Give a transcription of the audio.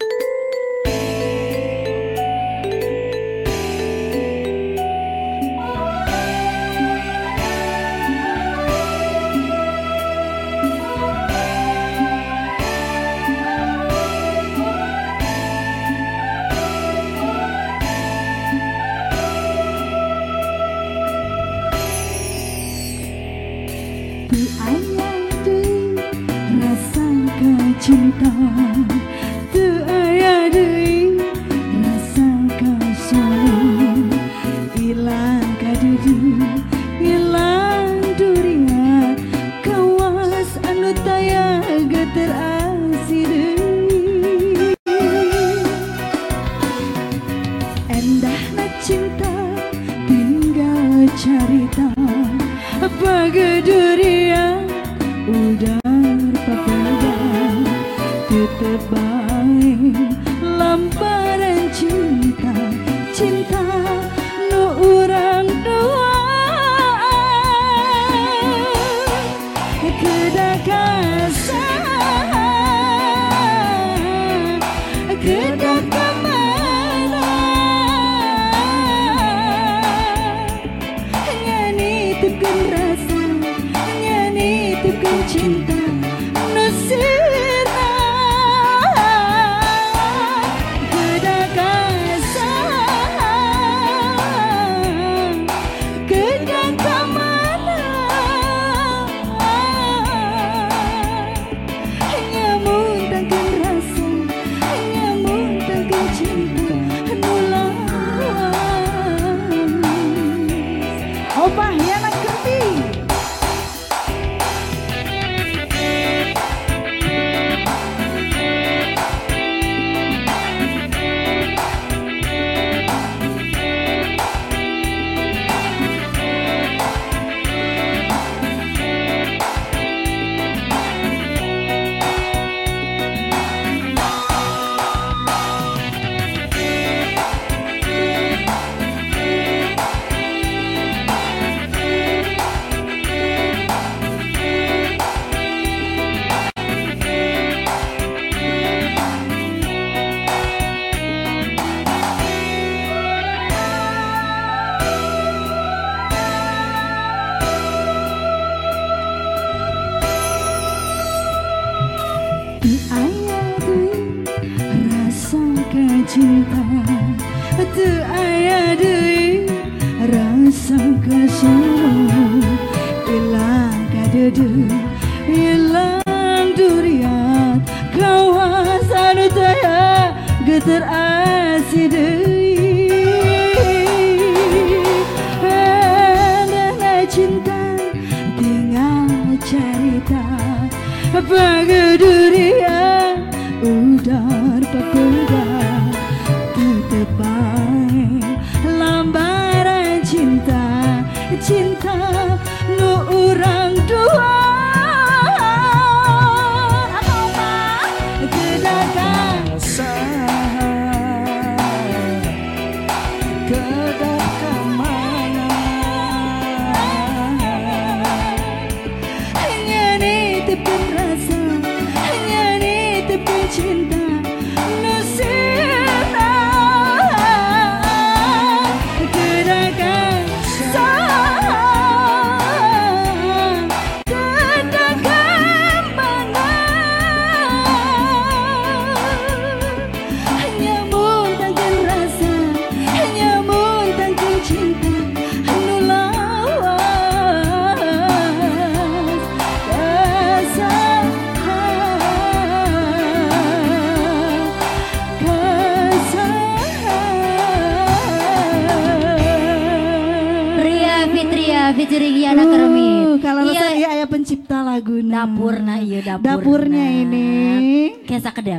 Sayang rasanya cinta lamparan cinta cinta nu urang dua cinta Nusita Gada kasa Gedang kemana Hanya muntahkan rasa Hanya muntahkan cinta Nulang Opah cinta. Tu ayah deui rasa kasih Hilang kadede Hilang durian. Kawasan taya Geter asih deui cinta tinggal cerita Bagai cinta nu urang dua featuring Yana Kermit. Uh, kalau iya. saya ayah pencipta lagu Dapurna iya dapurna. Dapurnya ini. Kesa kedap.